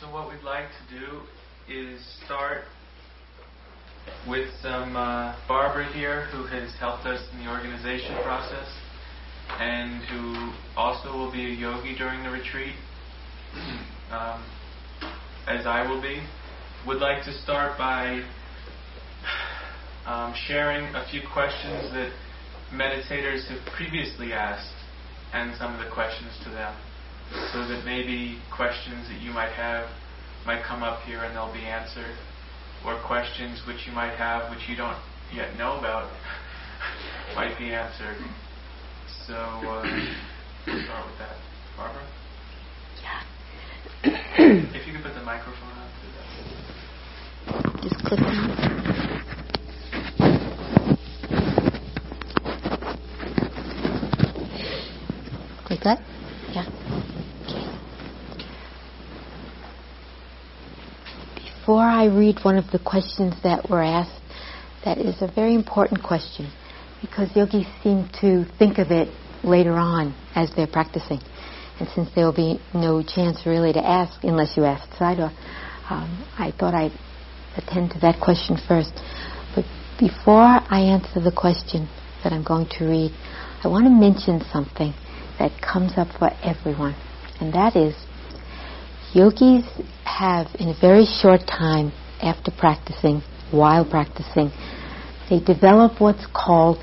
So what we'd like to do is start with some uh, Barbara here, who has helped us in the organization process, and who also will be a yogi during the retreat, um, as I will be. Would like to start by um, sharing a few questions that meditators have previously asked, and some of the questions to them so that maybe questions that you might have might come up here and they'll be answered, or questions which you might have which you don't yet know about might be answered. So uh, we'll start with that. Barbara? Yeah. if you could put the microphone on. Just click on Like that? Yeah. Before I read one of the questions that were asked, that is a very important question because yogis seem to think of it later on as they're practicing. And since there will be no chance really to ask unless you ask Sayadaw, um, I thought I'd attend to that question first. But before I answer the question that I'm going to read, I want to mention something that comes up for everyone, and that is Yogis have, in a very short time after practicing, while practicing, they develop what's called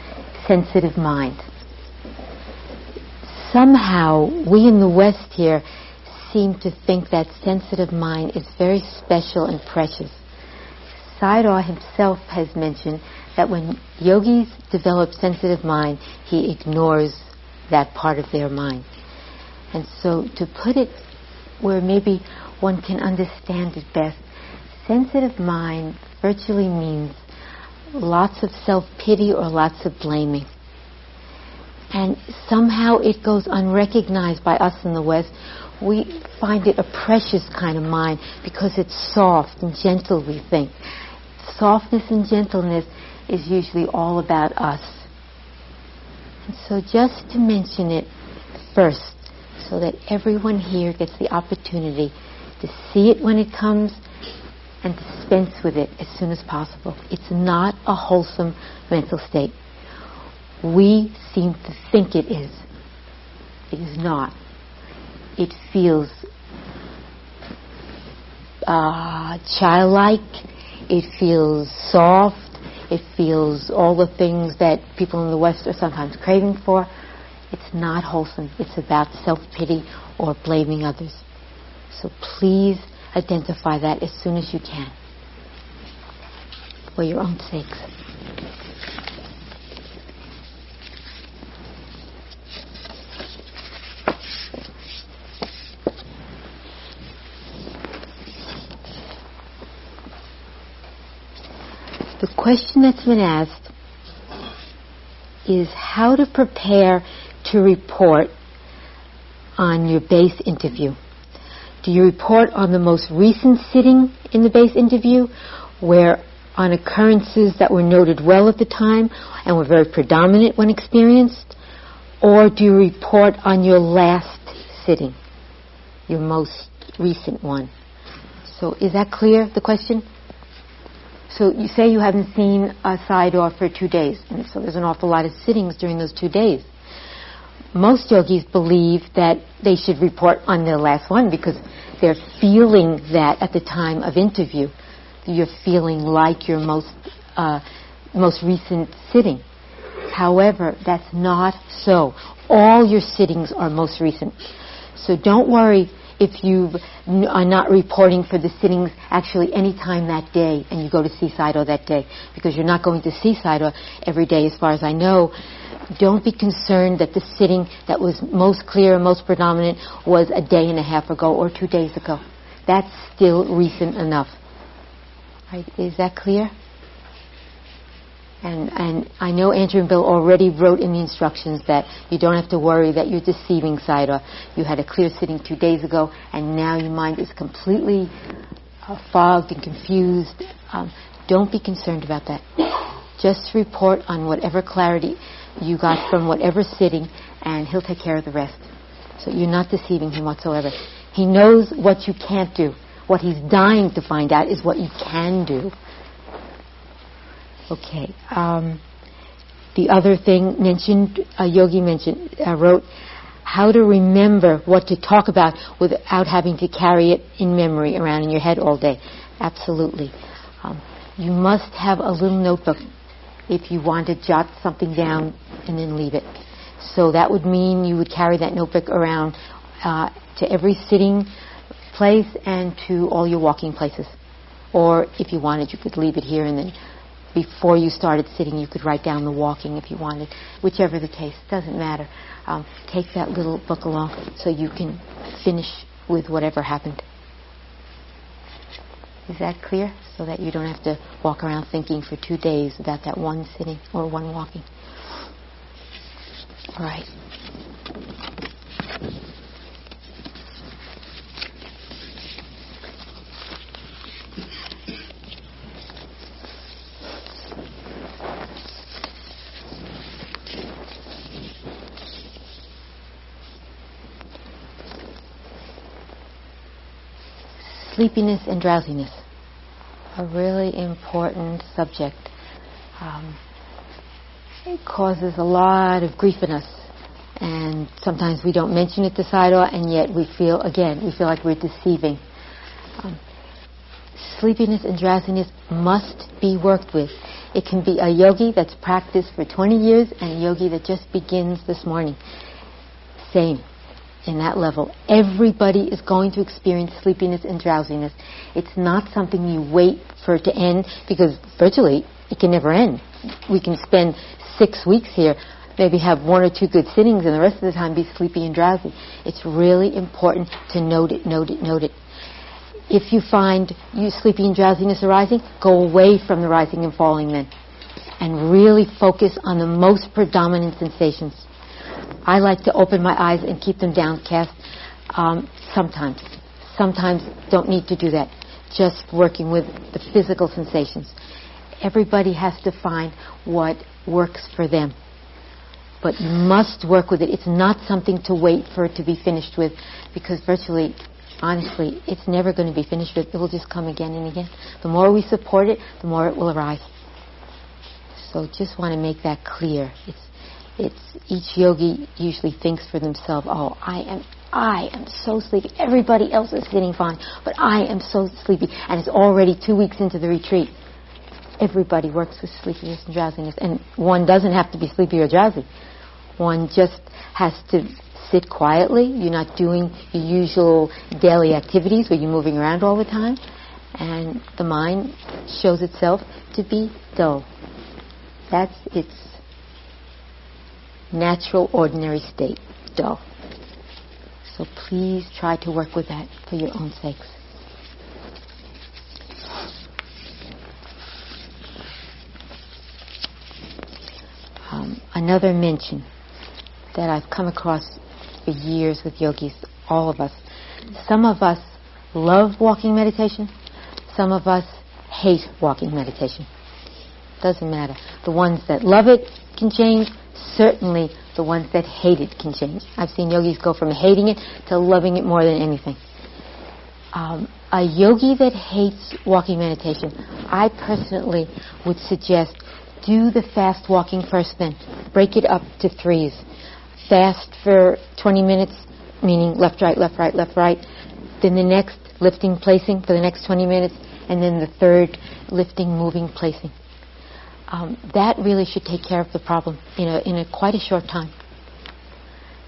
sensitive mind. Somehow, we in the West here seem to think that sensitive mind is very special and precious. Sayadaw himself has mentioned that when yogis develop sensitive mind, he ignores that part of their mind. And so to put it where maybe one can understand it best. Sensitive mind virtually means lots of self pity or lots of blaming. And somehow it goes unrecognized by us in the West. We find it a precious kind of mind because it's soft and gentle, we think. Softness and gentleness is usually all about us. And so just to mention it first, so that everyone here gets the opportunity to see it when it comes and dispense with it as soon as possible. It's not a wholesome mental state. We seem to think it is. It is not. It feels uh, childlike. It feels soft. It feels all the things that people in the West are sometimes craving for. It's not wholesome. It's about self pity or blaming others. So please identify that as soon as you can for your own sakes. The question that's been asked is how to prepare to report on your base interview? Do you report on the most recent sitting in the base interview where on occurrences that were noted well at the time and were very predominant when experienced? Or do you report on your last sitting, your most recent one? So is that clear, the question? So you say you haven't seen a side for two days, and so there's an awful lot of sittings during those two days most yogis believe that they should report on their last one because they're feeling that at the time of interview. You're feeling like your most uh, most recent sitting. However, that's not so. All your sittings are most recent. So don't worry if you are not reporting for the sittings actually any time that day and you go to see Sayadaw that day because you're not going to Sayadaw every day as far as I know don't be concerned that the sitting that was most clear and most predominant was a day and a half ago or two days ago. That's still recent enough. Right? Is that clear? And, and I know Andrew and Bill already wrote in the instructions that you don't have to worry that you're deceiving Sayadaw. You had a clear sitting two days ago, and now your mind is completely uh, fogged and confused. Um, don't be concerned about that. Just report on whatever clarity you got from whatever sitting, and he'll take care of the rest. So you're not deceiving him whatsoever. He knows what you can't do, What he's dying to find out is what you can do. Okay. Um, the other thing mentioned, a yogi mentioned, uh, wrote, how to remember what to talk about without having to carry it in memory around in your head all day. Absolutely. Um, you must have a little notebook if you want to jot something down and then leave it. So that would mean you would carry that notebook around uh, to every sitting place and to all your walking places. Or if you wanted, you could leave it here and then before you started sitting, you could write down the walking if you wanted. Whichever the case, doesn't matter. Um, take that little book along so you can finish with whatever happened. Is that clear? So that you don't have to walk around thinking for two days about that one sitting or one walking. All right. Sleepiness and drowsiness, a really important subject. Um, it causes a lot of grief in us, and sometimes we don't mention it to Sayadaw, and yet we feel, again, we feel like we're deceiving. Um, sleepiness and drowsiness must be worked with. It can be a yogi that's practiced for 20 years and a yogi that just begins this morning. Same in that level. Everybody is going to experience sleepiness and drowsiness. It's not something you wait for it to end because virtually it can never end. We can spend six weeks here, maybe have one or two good sittings, and the rest of the time be sleepy and drowsy. It's really important to note it, note it, note it. If you find you sleepy and drowsiness arising, go away from the rising and falling then, and really focus on the most predominant sensations. I like to open my eyes and keep them downcast um, sometimes. Sometimes don't need to do that. Just working with the physical sensations. Everybody has to find what works for them. But you must work with it. It's not something to wait for it to be finished with because virtually, honestly, it's never going to be finished with. It will just come again and again. The more we support it, the more it will arise. So just want to make that clear. It's it's each yogi usually thinks for themselves, oh, I am I am so sleepy. Everybody else is sitting fine, but I am so sleepy. And it's already two weeks into the retreat. Everybody works with sleepiness and drowsiness. And one doesn't have to be sleepy or drowsy. One just has to sit quietly. You're not doing your usual daily activities where you're moving around all the time. And the mind shows itself to be dull. That's its natural, ordinary state, dull. So please try to work with that for your own sakes. Um, another mention that I've come across for years with yogis, all of us. Some of us love walking meditation. Some of us hate walking meditation. Doesn't matter. The ones that love it can change certainly the ones that hate it can change. I've seen yogis go from hating it to loving it more than anything. Um, a yogi that hates walking meditation, I personally would suggest do the fast walking first then. Break it up to threes. Fast for 20 minutes, meaning left, right, left, right, left, right. Then the next lifting, placing for the next 20 minutes. And then the third lifting, moving, placing um, that really should take care of the problem in a, in a quite a short time.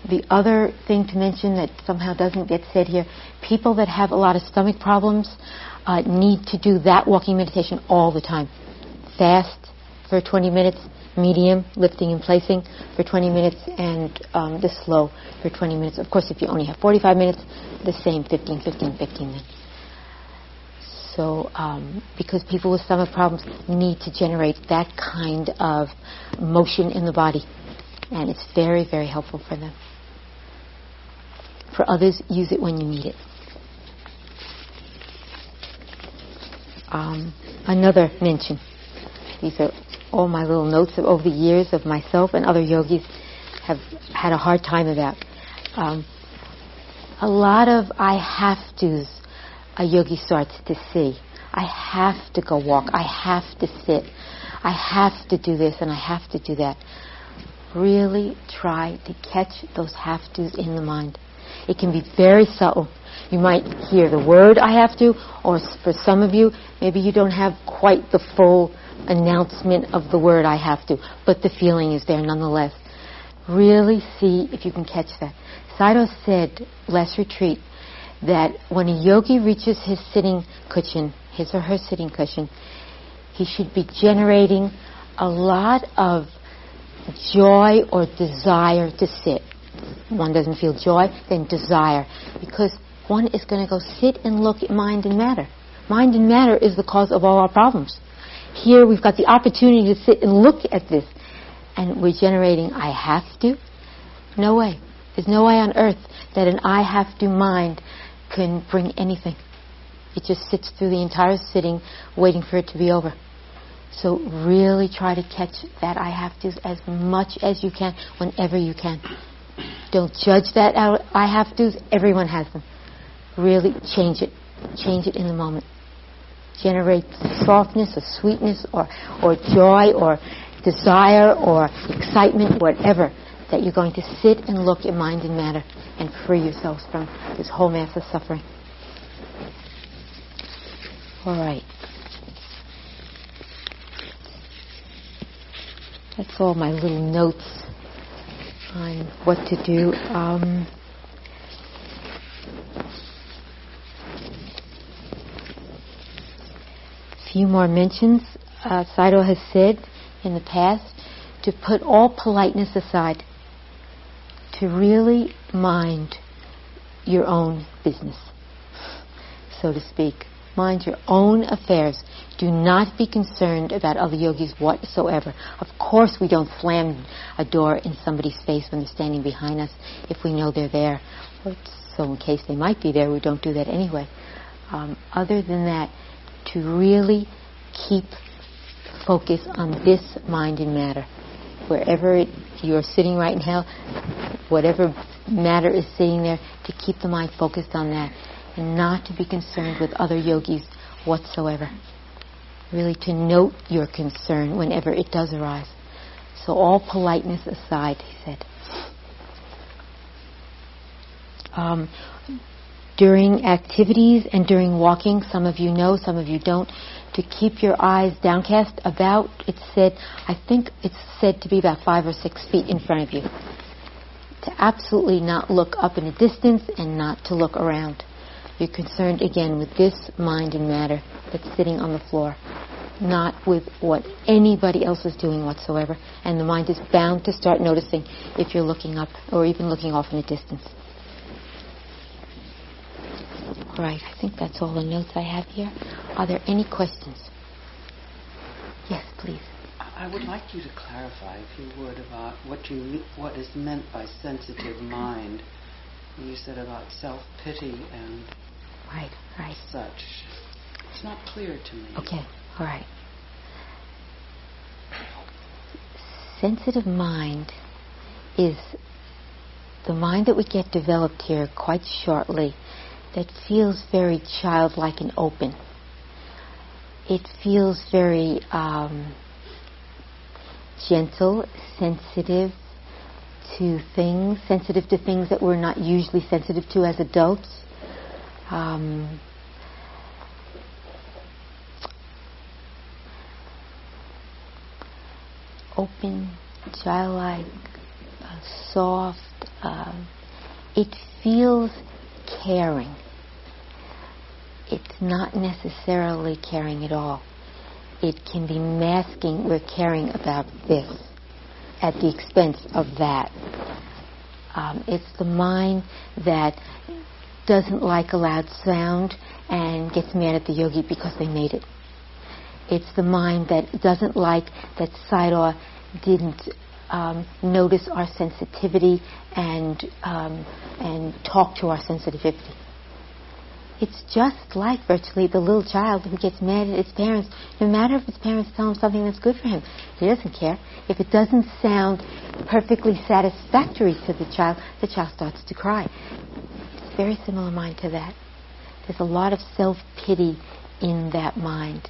The other thing to mention that somehow doesn't get said here, people that have a lot of stomach problems uh, need to do that walking meditation all the time. Fast for 20 minutes, medium, lifting and placing for 20 minutes, and um, the slow for 20 minutes. Of course, if you only have 45 minutes, the same 15, 15, 15 minutes. So, um, because people with stomach problems need to generate that kind of motion in the body, and it's very, very helpful for them. For others, use it when you need it. Um, another mention. These are all my little notes of, over the years of myself and other yogis have had a hard time about. Um, a lot of I have tos a yogi starts to see. I have to go walk. I have to sit. I have to do this and I have to do that. Really try to catch those have tos in the mind. It can be very subtle. You might hear the word I have to, or for some of you, maybe you don't have quite the full announcement of the word I have to, but the feeling is there nonetheless. Really see if you can catch that. Sayadaw said last retreat that when a yogi reaches his sitting cushion, his or her sitting cushion, he should be generating a lot of joy or desire to sit. One doesn't feel joy, then desire. Because one is going to go sit and look at mind and matter. Mind and matter is the cause of all our problems. Here we've got the opportunity to sit and look at this. And we're generating, I have to? No way. There's no way on earth that an I have to mind can bring anything. It just sits through the entire sitting waiting for it to be over. So really try to catch that I have to as much as you can whenever you can. Don't judge that I have to. Everyone has them. Really change it. Change it in the moment. Generate softness or sweetness or, or joy or desire or excitement, whatever, that you're going to sit and look at mind and matter and free yourselves from this whole mass of suffering. All right. That's all my little notes on what to do. Um, few more mentions. Uh, Sayadaw has said in the past to put all politeness aside, to really mind your own business, so to speak. Mind your own affairs. Do not be concerned about other yogis whatsoever. Of course, we don't slam a door in somebody's face when they're standing behind us if we know they're there. So, in case they might be there, we don't do that anyway. Um, other than that, to really keep focus on this mind and matter. Wherever it, you're sitting right now, whatever matter is sitting there, to keep the mind focused on that and not to be concerned with other yogis whatsoever. Really to note your concern whenever it does arise. So all politeness aside, he said. Um, during activities and during walking, some of you know, some of you don't, to keep your eyes downcast about, it's said, I think it's said to be about five or six feet in front of you. To absolutely not look up in a distance and not to look around. You're concerned again with this mind and matter that's sitting on the floor, not with what anybody else is doing whatsoever. And the mind is bound to start noticing if you're looking up or even looking off in a distance. Right, I think that's all the notes I have here. Are there any questions? Yes, please. I would like you to clarify, if you would, about what you what is meant by sensitive mind. You said about self pity and Right, right. Such. It's not clear to me. Okay, all right. Sensitive mind is the mind that we get developed here quite shortly that feels very childlike and open. It feels very um, gentle, sensitive to things, sensitive to things that we're not usually sensitive to as adults um, open, childlike, uh, soft. Uh, it feels caring. It's not necessarily caring at all. It can be masking we're caring about this at the expense of that. Um, it's the mind that doesn't like a loud sound and gets mad at the yogi because they made it. It's the mind that doesn't like that Sayadaw didn't um, notice our sensitivity and um, and talk to our sensitivity. It's just like virtually the little child who gets mad at its parents, no matter if its parents tell him something that's good for him. He doesn't care. If it doesn't sound perfectly satisfactory to the child, the child starts to cry It's very similar mind to that. There's a lot of self pity in that mind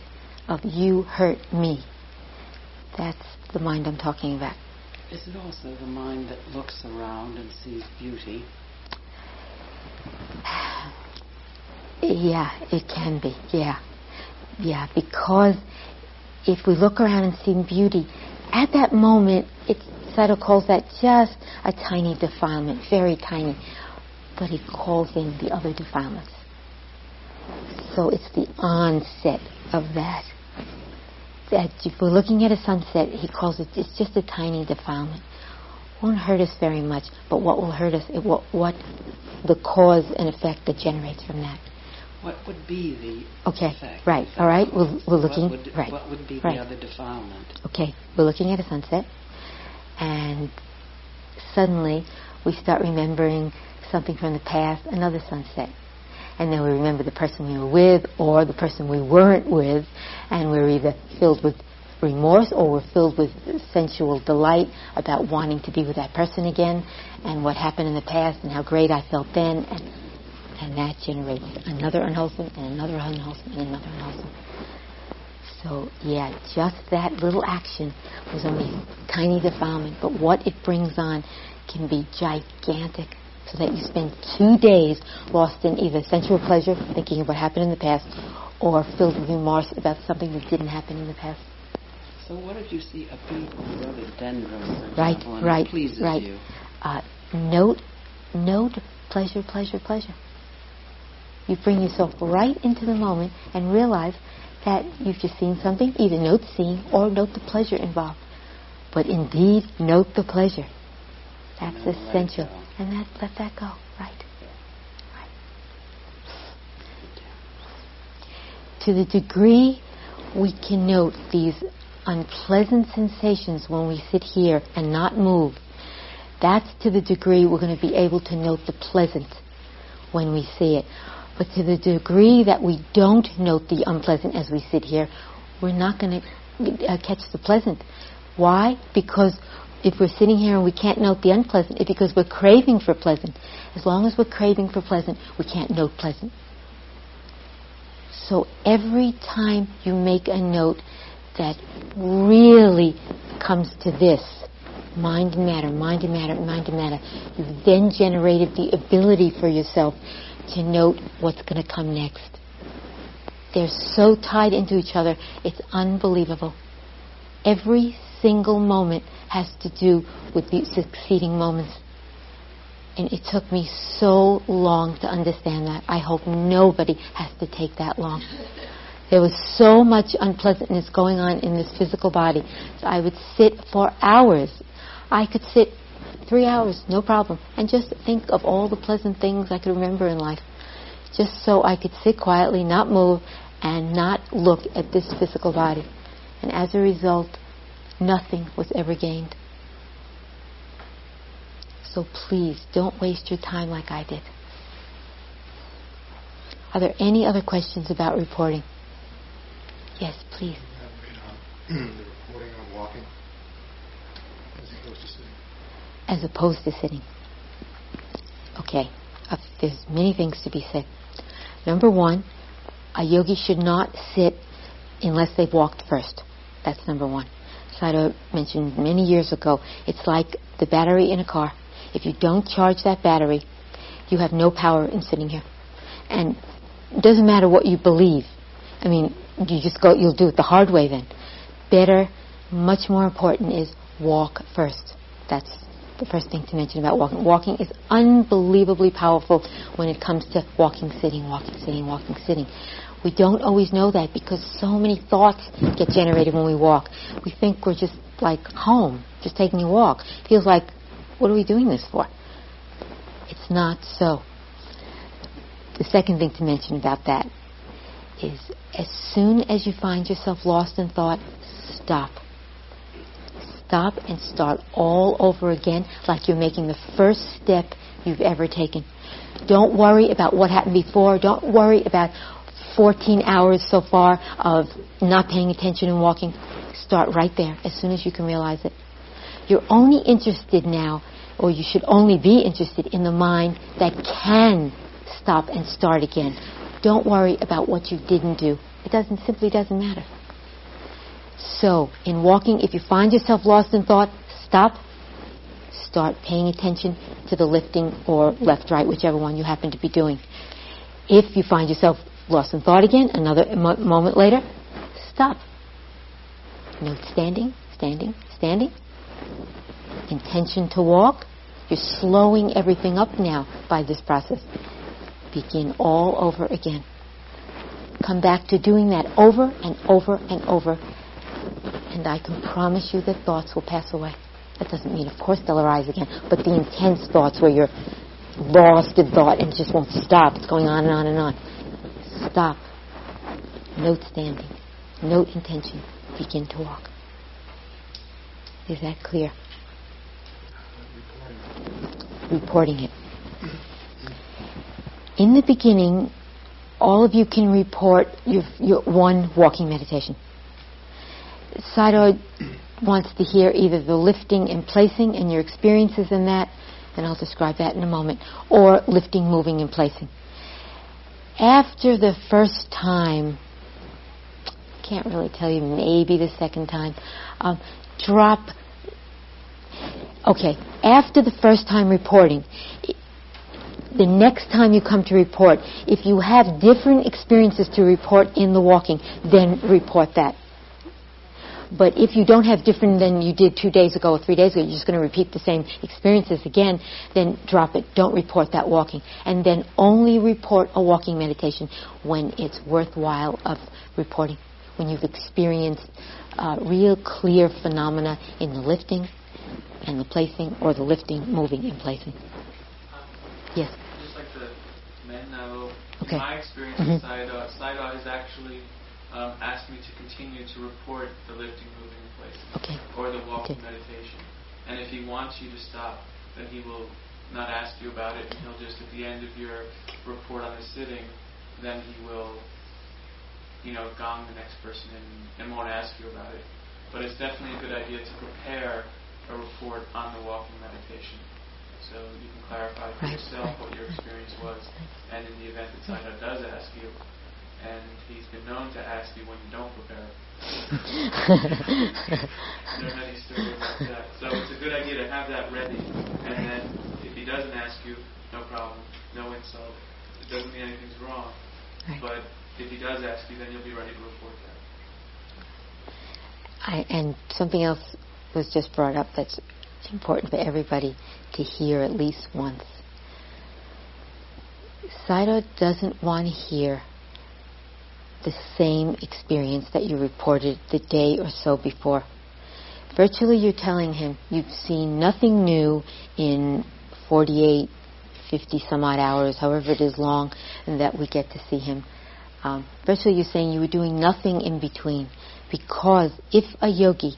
of you hurt me. That's the mind I'm talking about. Is it also the mind that looks around and sees beauty? Yeah, it can be. Yeah. Yeah, because if we look around and see beauty, at that moment, it's Sayadaw calls that just a tiny defilement, very tiny. But he calls in the other defilements. So it's the onset of that. That if we're looking at a sunset, he calls it, it's just a tiny defilement. Won't hurt us very much, but what will hurt us, it, what, what the cause and effect that generates from that. What would be the Okay, effect? right, all right, we're, we're looking, what would, right. What would be right. the other defilement? Okay, we're looking at a sunset, and suddenly we start remembering something from the past, another sunset. And then we remember the person we were with or the person we weren't with, and we're either filled with remorse or we're filled with sensual delight about wanting to be with that person again and what happened in the past and how great I felt then. And, and that generates another unwholesome and another unwholesome and another unwholesome. So, yeah, just that little action was only a tiny defilement, but what it brings on can be gigantic. So that you spend two days lost in either sensual pleasure, thinking of what happened in the past, or filled with remorse about something that didn't happen in the past. So what if you see a beautiful rhododendron, Right, example, right, pleases right. you? Uh, note, note pleasure, pleasure, pleasure. You bring yourself right into the moment and realize that you've just seen something, either note seeing or note the pleasure involved. But indeed, note the pleasure. That's And then let essential. And that, let that go. Right. Right. To the degree we can note these unpleasant sensations when we sit here and not move, that's to the degree we're going to be able to note the pleasant when we see it. But to the degree that we don't note the unpleasant as we sit here, we're not going to uh, catch the pleasant. Why? Because if we're sitting here and we can't note the unpleasant, it's because we're craving for pleasant. As long as we're craving for pleasant, we can't note pleasant. So every time you make a note that really comes to this, mind and matter, mind and matter, mind and matter, you've then generated the ability for yourself to note what's going to come next. They're so tied into each other, it's unbelievable. Every single moment has to do with the succeeding moments. And it took me so long to understand that. I hope nobody has to take that long. There was so much unpleasantness going on in this physical body. So I would sit for hours. I could sit three hours, no problem, and just think of all the pleasant things I could remember in life. Just so I could sit quietly, not move, and not look at this physical body. And as a result, nothing was ever gained. So please don't waste your time like I did. Are there any other questions about reporting? Yes, please. You have made on the reporting on walking as opposed to sitting. As opposed to sitting. Okay, uh, there's many things to be said. Number one, a yogi should not sit unless they've walked first. That's number one. Sayadaw mentioned many years ago, it's like the battery in a car. If you don't charge that battery, you have no power in sitting here. And it doesn't matter what you believe. I mean, you just go, you'll do it the hard way then. Better, much more important is walk first. That's the first thing to mention about walking. Walking is unbelievably powerful when it comes to walking, sitting, walking, sitting, walking, sitting. We don't always know that because so many thoughts get generated when we walk. We think we're just like home, just taking a walk. Feels like, what are we doing this for? It's not so. The second thing to mention about that is as soon as you find yourself lost in thought, stop. Stop and start all over again like you're making the first step you've ever taken. Don't worry about what happened before. Don't worry about 14 hours so far of not paying attention and walking. Start right there as soon as you can realize it. You're only interested now, or you should only be interested in the mind that can stop and start again. Don't worry about what you didn't do. It doesn't simply doesn't matter. So, in walking, if you find yourself lost in thought, stop. Start paying attention to the lifting or left, right, whichever one you happen to be doing. If you find yourself lost in thought again, another mo- moment later, stop. Note standing, standing, standing. Intention to walk. You're slowing everything up now by this process. Begin all over again. Come back to doing that over and over and over. And I can promise you that thoughts will pass away. That doesn't mean, of course, they'll arise again, but the intense thoughts where you're lost in thought and just won't stop. It's going on and on and on. Stop. Note standing. Note intention. Begin to walk. Is that clear? Reporting it. In the beginning, all of you can report your, your one walking meditation. Sayadaw wants to hear either the lifting and placing and your experiences in that, and I'll describe that in a moment, or lifting, moving, and placing. After the first time, can't really tell you, maybe the second time, um, drop. Okay, after the first time reporting, the next time you come to report, if you have different experiences to report in the walking, then report that. But if you don't have different than you did two days ago or three days ago, you're just going to repeat the same experiences again, then drop it. Don't report that walking. And then only report a walking meditation when it's worthwhile of reporting, when you've experienced uh, real clear phenomena in the lifting and the placing, or the lifting, moving, and placing. Yes. Just like the men know, Okay. my experience Mhm. with Sayadaw, Sayadaw has actually um, asked me to continue to report the lifting, moving, and placing, Okay. or the walking Okay. meditation. And if he wants you to stop, then he will not ask you about it, and he'll just at the end of your report on the sitting, then he will, you know, gong the next person and, and won't ask you about it. But it's definitely a good idea to prepare a report on the walking meditation. So you can clarify for yourself what your experience was, and in the event that Sayadaw does ask you, and he's been known to ask you when you don't prepare. There are many stories like that. So it's a good idea to have that ready, and then if he doesn't ask you, no problem, no insult. It doesn't mean anything's wrong. Right. But if he does ask you, then you'll be ready to report that. I, and something else was just brought up that's important for everybody to hear at least once. Sayadaw doesn't want to hear the same experience that you reported the day or so before. Virtually, you're telling him you've seen nothing new in 48, 50 some odd hours, however it is long, and that we get to see him. Um, virtually, you're saying you were doing nothing in between. Because if a yogi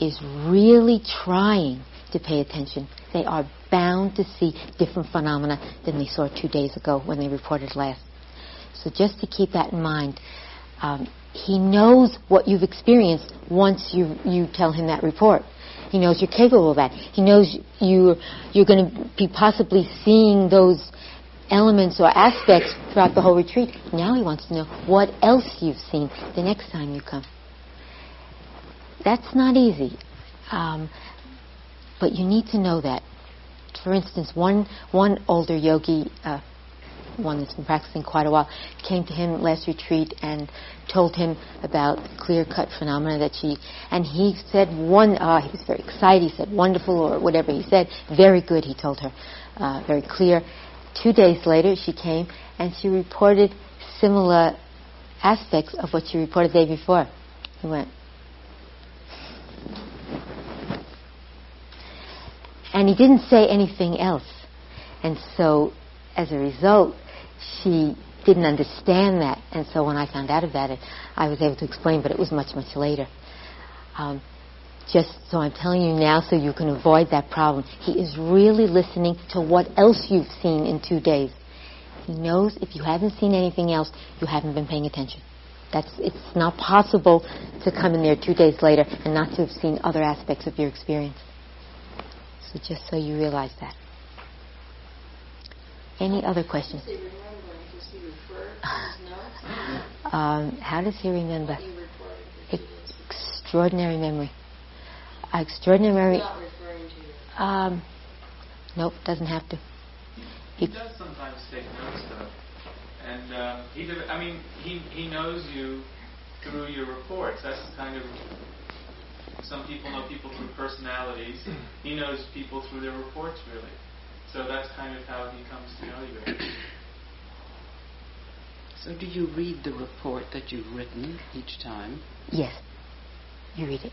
is really trying to pay attention, they are bound to see different phenomena than they saw two days ago when they reported last. So just to keep that in mind, um, he knows what you've experienced once you you tell him that report. He knows you're capable of that. He knows you you're going to be possibly seeing those elements or aspects throughout the whole retreat. Now he wants to know what else you've seen the next time you come. That's not easy, um, but you need to know that. For instance, one one older yogi, uh, one that's been practicing quite a while, came to him last retreat and told him about clear-cut phenomena that she, and he said one, uh, he was very excited. He said wonderful or whatever he said, very good. He told her, uh, very clear. Two days later, she came and she reported similar aspects of what she reported the day before. He went, and he didn't say anything else. And so, as a result, she didn't understand that. And so, when I found out about it, I was able to explain, but it was much, much later. Um, just so I'm telling you now so you can avoid that problem. He is really listening to what else you've seen in two days. He knows if you haven't seen anything else, you haven't been paying attention. That's, it's not possible to come in there two days later and not to have seen other aspects of your experience. So just so you realize that. Any other questions? Say remembering to does he refer to his notes? Um, how does he remember? He reported that he was Extraordinary memory. Extraordinary memory. not referring to you. Um, nope, doesn't have to. He does sometimes take notes, though, and um, he. Did, I mean, he he knows you through your reports. That's kind of. Some people know people through personalities. He knows people through their reports, really. So that's kind of how he comes to know you. So do you read the report that you've written each time? Yes. You read it.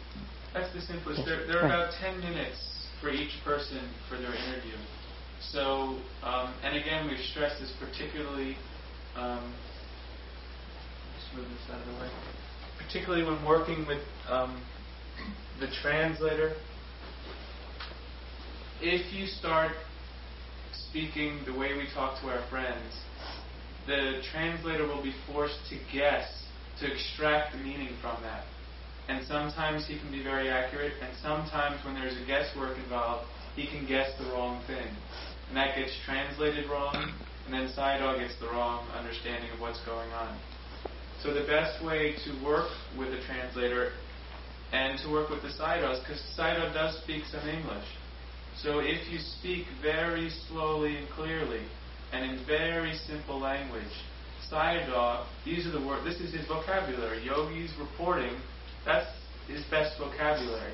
That's the simplest. Yes, There, there are right. about 10 minutes for each person for their interview. So, um, and again, we've stressed this particularly. Um, just move this out of the way. Particularly when working with um, the translator. If you start speaking the way we talk to our friends, the translator will be forced to guess, to extract the meaning from that. And sometimes he can be very accurate, and sometimes when there's a guesswork involved, he can guess the wrong thing. And that gets translated wrong, and then Sayadaw gets the wrong understanding of what's going on. So the best way to work with a translator and to work with the Sayadaws, because Sayadaw does speak some English. So if you speak very slowly and clearly, and in very simple language, Sayadaw, these are the words, this is his vocabulary. Yogi's reporting, that's his best vocabulary.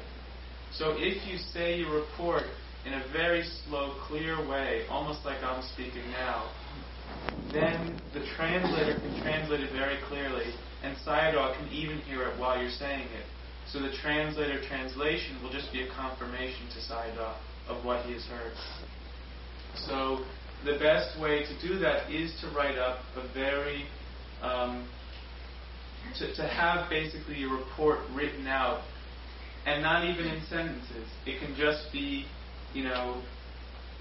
So if you say your report in a very slow, clear way, almost like I'm speaking now, then the translator can translate it very clearly, and Sayadaw can even hear it while you're saying it. So the translator translation will just be a confirmation to Sayadaw of what he has heard. So the best way to do that is to write up a very, um, to, to have basically a report written out, and not even in sentences. It can just be, you know,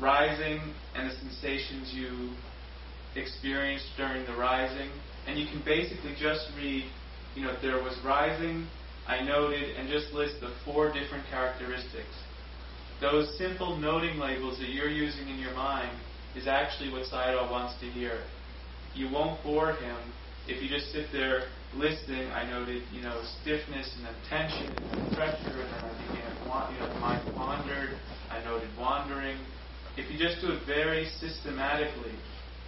rising and the sensations you experienced during the rising, and you can basically just read, you know, there was rising, I noted, and just list the four different characteristics. Those simple noting labels that you're using in your mind is actually what Sayadaw wants to hear. You won't bore him if you just sit there listening. I noted, you know, stiffness and then tension and then pressure, and then I began, you know, mind wandered. I noted wandering. If you just do it very systematically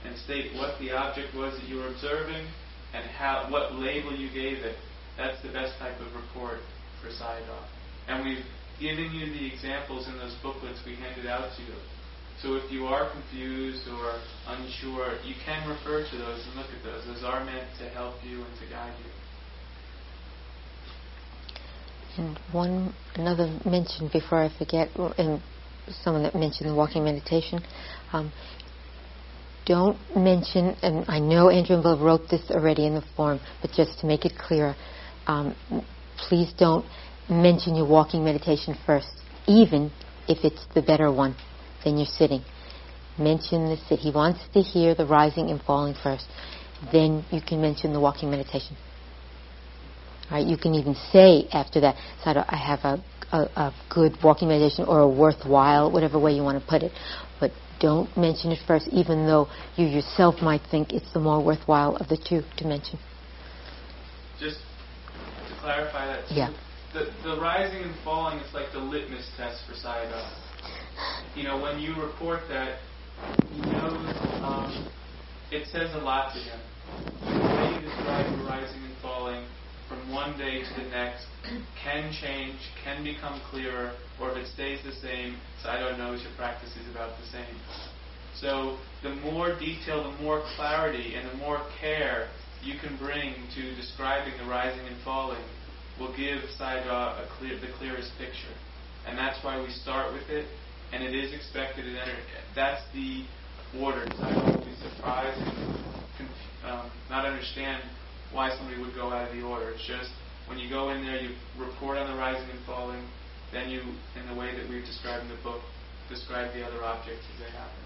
and state what the object was that you were observing and how what label you gave it, that's the best type of report for Sayadaw. And we've given you the examples in those booklets we handed out to you. So if you are confused or unsure, you can refer to those and look at those. Those are meant to help you and to guide you. And one another mention before I forget, and someone that mentioned the walking meditation. Um, don't mention, and I know Andrew and Bill wrote this already in the form, but just to make it clear, um, please don't mention your walking meditation first, even if it's the better one than you're sitting. Mention this that he wants to hear the rising and falling first. Then you can mention the walking meditation. Right? You can even say after that, so I have a, a, a good walking meditation or a worthwhile, whatever way you want to put it. But don't mention it first, even though you yourself might think it's the more worthwhile of the two to mention. Just to clarify that, too, Yeah. the, the rising and falling is like the litmus test for Sayadaw. You know, when you report that, he knows um, it says a lot to him. The way you describe the rising and falling from one day to the next can change, can become clearer, or if it stays the same, Sayadaw knows your practice is about the same. So the more detail, the more clarity, and the more care you can bring to describing the rising and falling will give Sayadaw a clear, the clearest picture. And that's why we start with it, and it is expected enter. That's the order. I will be surprised and conf- um, not understand why somebody would go out of the order. It's just when you go in there, you report on the rising and falling, then you, in the way that we've described in the book, describe the other objects as they happen.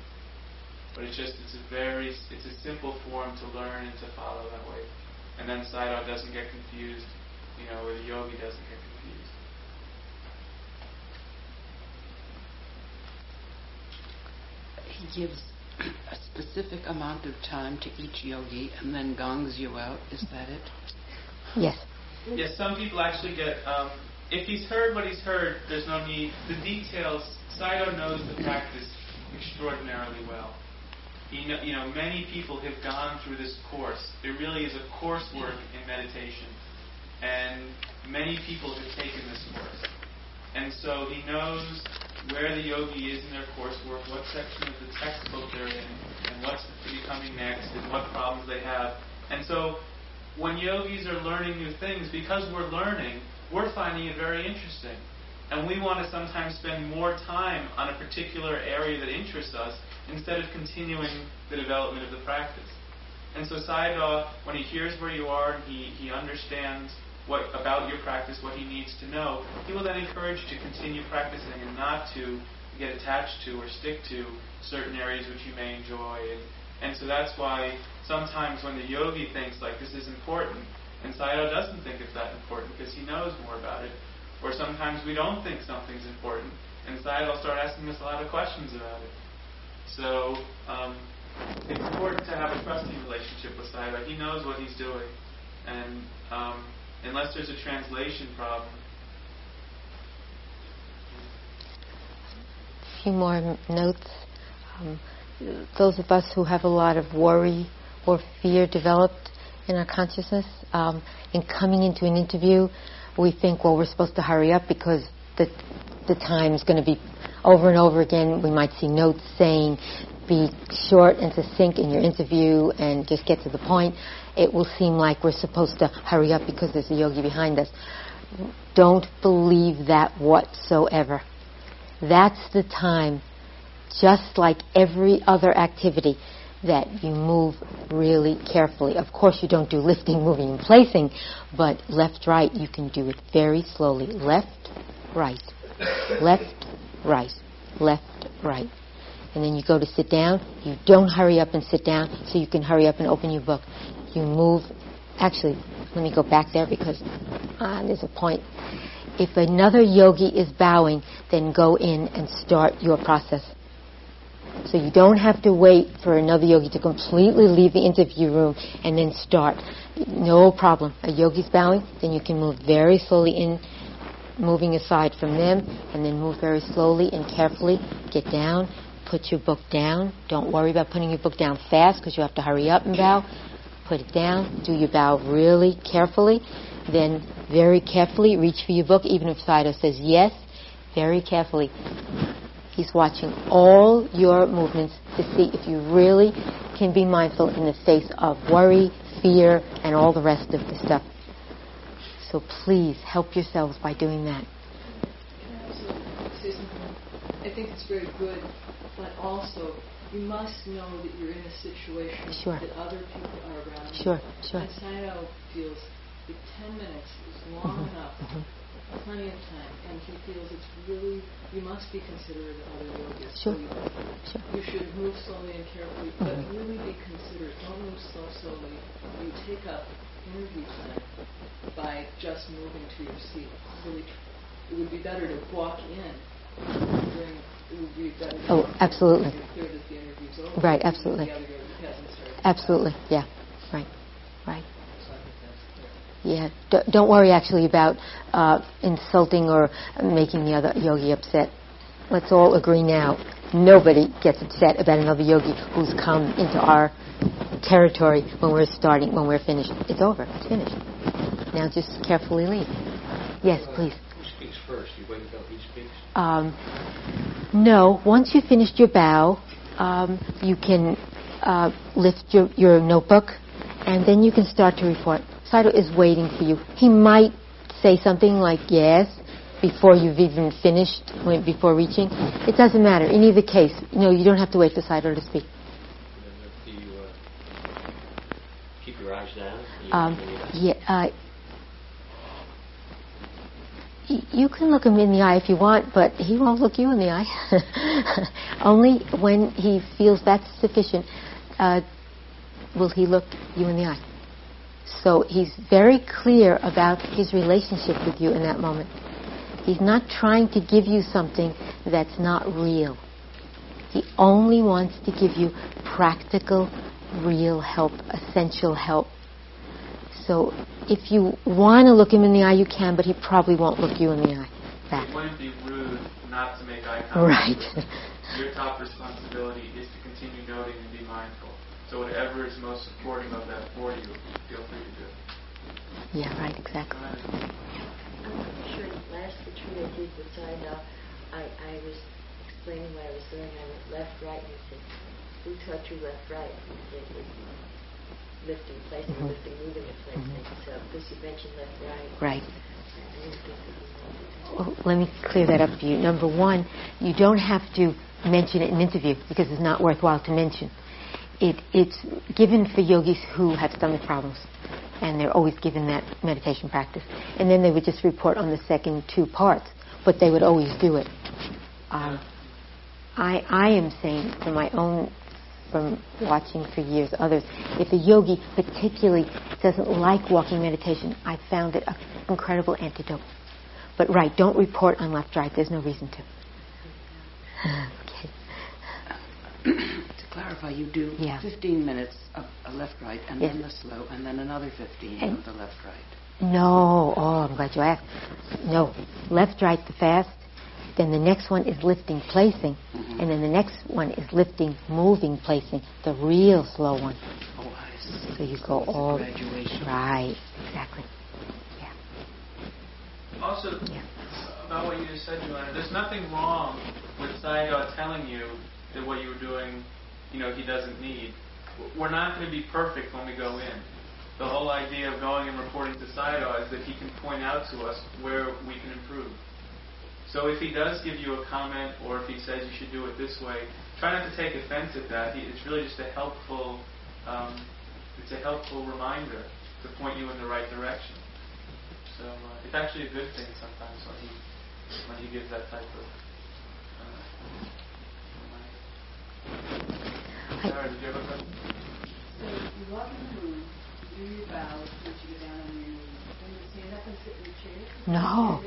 But it's just, it's a very, it's a simple form to learn and to follow that way. And then Sayadaw doesn't get confused, you know, or the yogi doesn't get confused. He gives a specific amount of time to each yogi and then gongs you out. Is that it? Yes. Yes, some people actually get. Um, if he's heard what he's heard, there's no need. The details. Sayadaw knows the practice extraordinarily well. He know, you know, many people have gone through this course. It really is a coursework in meditation, and many people have taken this course. And so he knows where the yogi is in their coursework, what section of the textbook they're in, and what's to be coming next, and what problems they have. And so when yogis are learning new things, because we're learning, we're finding it very interesting. And we want to sometimes spend more time on a particular area that interests us instead of continuing the development of the practice. And so Sayadaw, when he hears where you are and he, he understands what about your practice, what he needs to know, he will then encourage you to continue practicing and not to get attached to or stick to certain areas which you may enjoy. And, and so that's why sometimes when the yogi thinks like this is important, and Sayadaw doesn't think it's that important because he knows more about it, or sometimes we don't think something's important, and Sayadaw will start asking us a lot of questions about it. So um, it's important to have a trusting relationship with Sayadaw. He knows what he's doing, and um, unless there's a translation problem. A few more notes. Um, those of us who have a lot of worry or fear developed in our consciousness, um, in coming into an interview, we think, well, we're supposed to hurry up because the the is going to be over and over again. We might see notes saying, be short and succinct in your interview and just get to the point. It will seem like we're supposed to hurry up because there's a yogi behind us. Don't believe that whatsoever. That's the time, just like every other activity, that you move really carefully. Of course, you don't do lifting, moving, and placing, but left, right, you can do it very slowly. Left, right, left, right, left, right. And then you go to sit down. You don't hurry up and sit down so you can hurry up and open your book. You move. Actually, let me go back there because ah, there's a point. If another yogi is bowing, then go in and start your process. So you don't have to wait for another yogi to completely leave the interview room and then start. No problem. A yogi's bowing, then you can move very slowly in, moving aside from them, and then move very slowly and carefully. Get down, put your book down. Don't worry about putting your book down fast because you have to hurry up and bow. Put it down. Do your bow really carefully. Then very carefully reach for your book, even if Sayadaw says yes. Very carefully He's watching all your movements to see if you really can be mindful in the face of worry, fear, and all the rest of the stuff. So please help yourselves by doing that. I think it's very good, but also you must know that you're in a situation sure. that other people are around. Sure, sure. And Sayadaw feels that 10 minutes is long mm-hmm. enough. Mm-hmm plenty of time, and he feels it's really, you must be considerate of other yogis. Sure. So you, sure. you should move slowly and carefully, but mm-hmm. really be considerate. Don't move so slowly. You take up interview time by just moving to your seat. Really, it would be better to walk in during. Oh, absolutely. Right. Absolutely. Absolutely. Yeah. Right. Right. Yeah, D- don't worry actually about uh, insulting or making the other yogi upset. Let's all agree now. Nobody gets upset about another yogi who's come into our territory when we're starting, when we're finished. It's over. It's finished. Now just carefully leave. Yes, please. Who speaks first? You wait until he speaks? Um, no. Once you've finished your bow, um, you can uh, lift your, your notebook, and then you can start to report. Sayadaw is waiting for you. He might say something like yes before you've even finished, before reaching. It doesn't matter. In either case, you know, you don't have to wait for Sayadaw to speak. Do you uh, keep your eyes down? Um, yeah. Uh, you can look him in the eye if you want, but he won't look you in the eye. Only when he feels that's sufficient uh, will he look you in the eye. So he's very clear about his relationship with you in that moment. He's not trying to give you something that's not real. He only wants to give you practical, real help, essential help. So if you want to look him in the eye, you can, but he probably won't look you in the eye. Back. It wouldn't be rude not to make eye contact. Right. Your top responsibility is to continue noting and be mindful. So whatever is most supporting of that for you, feel free to do. Yeah, right, exactly. Go. I'm not sure last retreat I did with Sayadaw, I, I was explaining what I was doing. I went left, right, and he said, who taught you left, right? And I said, "It's lifting, placing, Mhm. lifting, moving, and placing. Mhm. So, because you mentioned left, right. Right. I didn't think that you wanted to. Well, let me clear that up for you. Number one, you don't have to mention it in an interview because it's not worthwhile to mention. It, it's given for yogis who have stomach problems, and they're always given that meditation practice. And then they would just report on the second two parts, but they would always do it. Um, I, I am saying from my own, from watching for years others, if a yogi particularly doesn't like walking meditation, I found it an incredible antidote. But right, don't report on left right. There's no reason to. okay. to clarify, you do Yeah. 15 minutes of a left right and Yes. then the slow and then another 15 And- of the left right. No. Oh, I'm glad you asked. No. Left right the fast. Then the next one is lifting placing. Mhm. And then the next one is lifting moving placing. The real slow one. Oh, I see. So you go It's a all graduation. right. Exactly. Also, Yeah. about what you just said, Joanna, there's nothing wrong with Sayadaw telling you that what you were doing, you know, he doesn't need. We're not going to be perfect when we go in. The whole idea of going and reporting to Sayadaw is that he can point out to us where we can improve. So if he does give you a comment or if he says you should do it this way, try not to take offense at that. It's really just a helpful, um, it's a helpful reminder to point you in the right direction. So uh, it's actually a good thing sometimes when he when he gives that type of. Uh. Sarah, did you have a question? So you walk in the room, you do your bows, you get down on your knees, stand. No.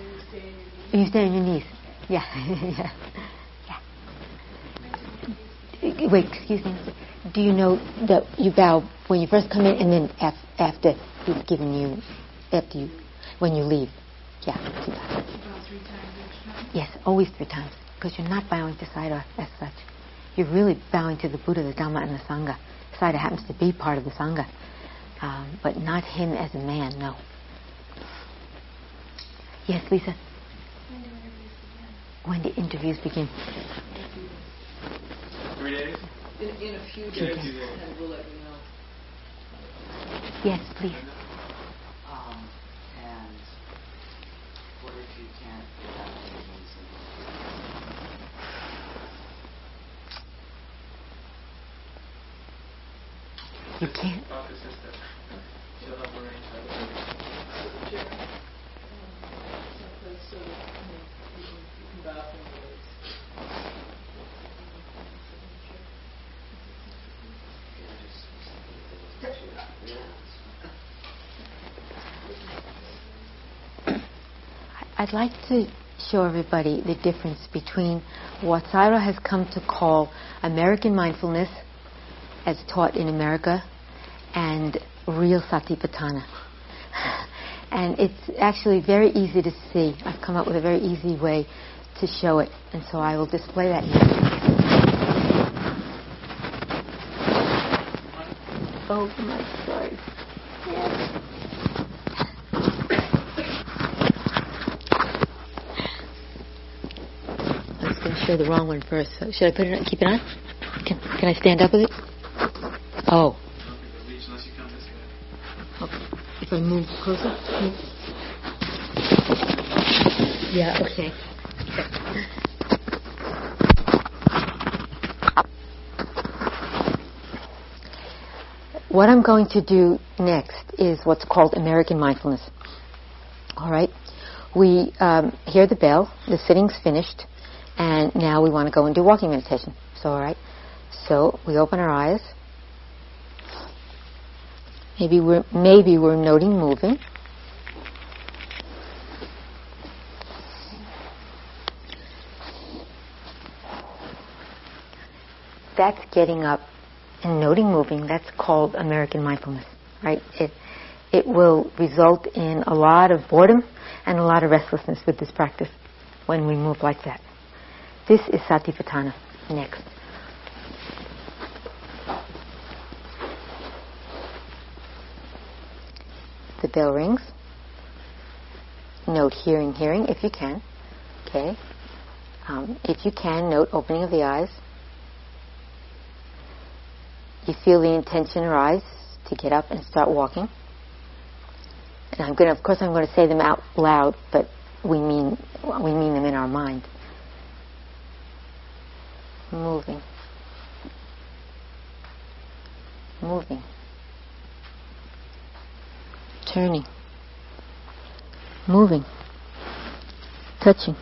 You stay on your knees. Yeah. yeah. Yeah. Wait, excuse me. Do you know that you bow when you first come in and then af- after he's given you, after you, when you leave? Yeah. bow. Yes, always three times. Because you're not bowing to Sayadaw as such. You're really bowing to the Buddha, the Dhamma, and the Sangha. Sayadaw happens to be part of the Sangha. Um, but not him as a man, no. Yes, Lisa? When do interviews begin? Three days. In, in a few days, a days. and we'll let you know. Yes, please. Um, and what if you can't get out of your knees and You can't. Talk to sister. She'll help arrange that. So, Chair, um, someplace so that, you know, you can, you can bow from the waist. I'd like to show everybody the difference between what Sayadaw has come to call American mindfulness, as taught in America, and real Satipatthana. And it's actually very easy to see. I've come up with a very easy way to show it, and so I will display that now. Oh my sorry. Yes. I was going to show the wrong one first. So should I put it on, keep it on? Can, can I stand up with it? Oh, I don't think they'll reach unless you come this way. okay. If I move closer? Move. Yeah, okay. What I'm going to do next is what's called American mindfulness. All right? We um, hear the bell, the sitting's finished, and now we want to go and do walking meditation. So, all right? So, we open our eyes. Maybe we're, maybe we're noting moving. that's getting up and noting moving. That's called American mindfulness, right? It it will result in a lot of boredom and a lot of restlessness with this practice when we move like that. This is Satipatthana. Next. The bell rings. Note hearing, hearing, if you can. Okay. Um, if you can, note opening of the eyes. You feel the intention arise to get up and start walking. And I'm going to, of course, I'm going to say them out loud, but we mean we mean them in our mind. Moving. Moving. Turning. Moving. Touching.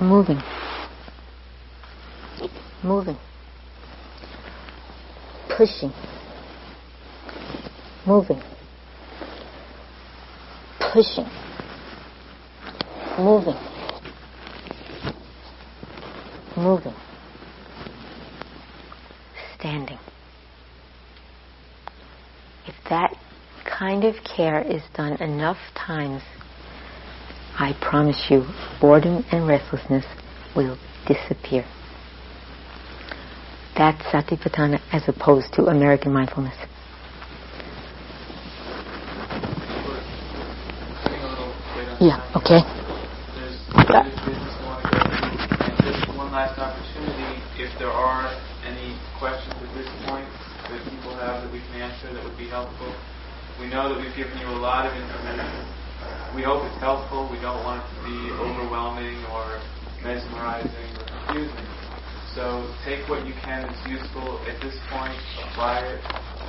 Moving. Moving. Pushing. Moving. Pushing. Moving. Moving. Standing. If that kind of care is done enough times, I promise you, boredom and restlessness will disappear. That's Satipatthana as opposed to American mindfulness. Yeah, okay. There's other business I want to go through. And just one last opportunity, if there are any questions at this point that people have that we can answer that would be helpful. We know that we've given you a lot of information. We hope it's helpful. We don't want it to be overwhelming or mesmerizing or confusing. So take what you can that's useful at this point, apply it.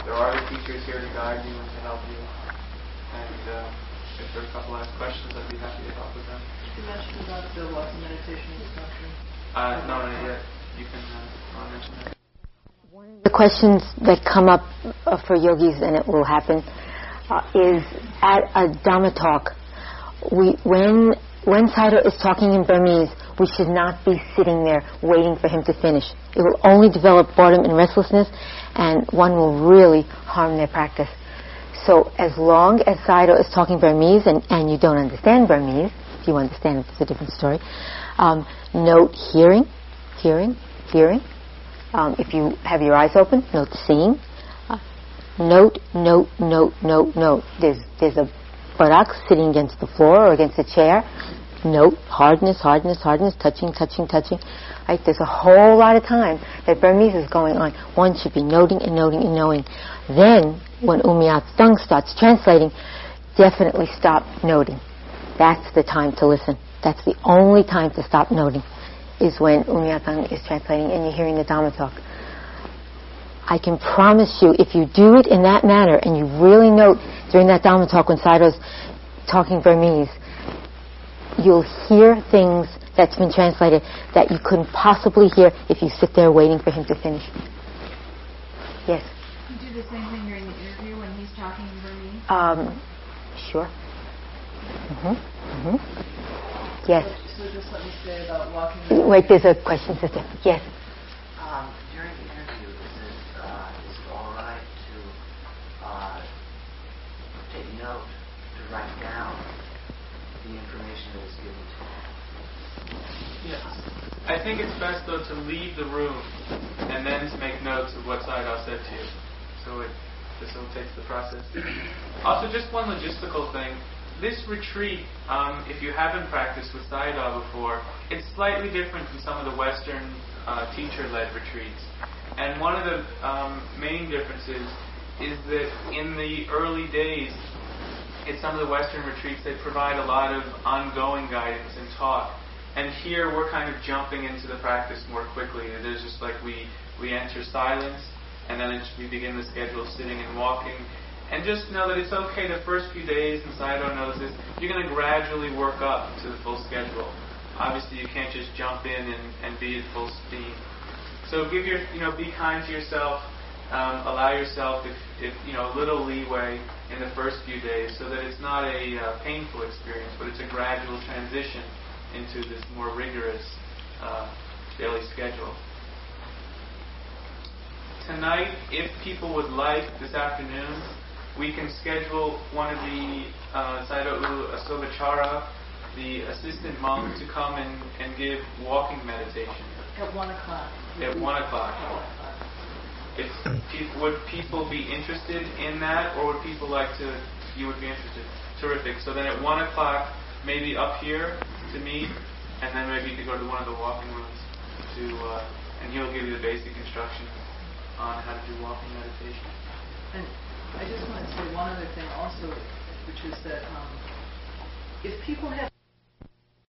There are the teachers here to guide you and to help you. And uh, if there are a couple last questions, I'd be happy to help with them. You mentioned about the walking meditation instruction. Uh, no, not yet. You can uh, mention that. The questions that come up uh, for yogis, and it will happen, uh, is at a Dhamma talk. We, when when Sayadaw is talking in Burmese, we should not be sitting there waiting for him to finish. It will only develop boredom and restlessness, and one will really harm their practice. So as long as Sayadaw is talking Burmese and, and you don't understand Burmese, if you understand it, it's a different story, um, note hearing, hearing, hearing. Um, if you have your eyes open, note seeing. Uh, note, note, note, note, note. There's, there's a buttock sitting against the floor or against a chair. Note hardness, hardness, hardness, touching, touching, touching. Right? There's a whole lot of time that Burmese is going on. One should be noting and noting and knowing. Then, when Umyat Dung starts translating, definitely stop noting. That's the time to listen. That's the only time to stop noting, is when Umyat Dung is translating and you're hearing the Dhamma talk. I can promise you, if you do it in that manner and you really note during that Dhamma talk when Sayadaw's talking Burmese, you'll hear things that's been translated that you couldn't possibly hear if you sit there waiting for him to finish. Yes? You do the same thing during the interview when he's talking Burmese? Um, sure. Mm-hmm. Mm-hmm. Yes. So, so just let me say about walking. Wait, there's a question, sister. Yes. Um, during the interview, is it, uh, is it all right to uh, take note, to write down the information that is given to you? Yes. I think it's best though to leave the room and then to make notes of what Sayadaw said to you. So it facilitates the process. Also, just one logistical thing. This retreat, um, if you haven't practiced with Sayadaw before, it's slightly different from some of the Western uh, teacher-led retreats. And one of the um, main differences is that in the early days, in some of the Western retreats, they provide a lot of ongoing guidance and talk. And here we're kind of jumping into the practice more quickly. It is just like we, we enter silence, and then we begin the schedule of sitting and walking. And just know that it's okay the first few days, Sayadaw knows this, you're going to gradually work up to the full schedule. Obviously, you can't just jump in and, and be at full steam. So give your, you know, be kind to yourself. Um, allow yourself, if, if you know, a little leeway in the first few days, so that it's not a uh, painful experience, but it's a gradual transition into this more rigorous uh, daily schedule. Tonight, if people would like, this afternoon, we can schedule one of the uh, Sayadaw Asobachara, the assistant monk, to come and, and give walking meditation At one o'clock. at 1 o'clock. If peop- would people be interested in that, or would people like to? You would be interested. Terrific. So then at one o'clock, maybe up here to meet, and then maybe you could go to one of the walking rooms to, uh, and he'll give you the basic instructions on how to do walking meditation. And I just want to say one other thing also, which is that um, if people have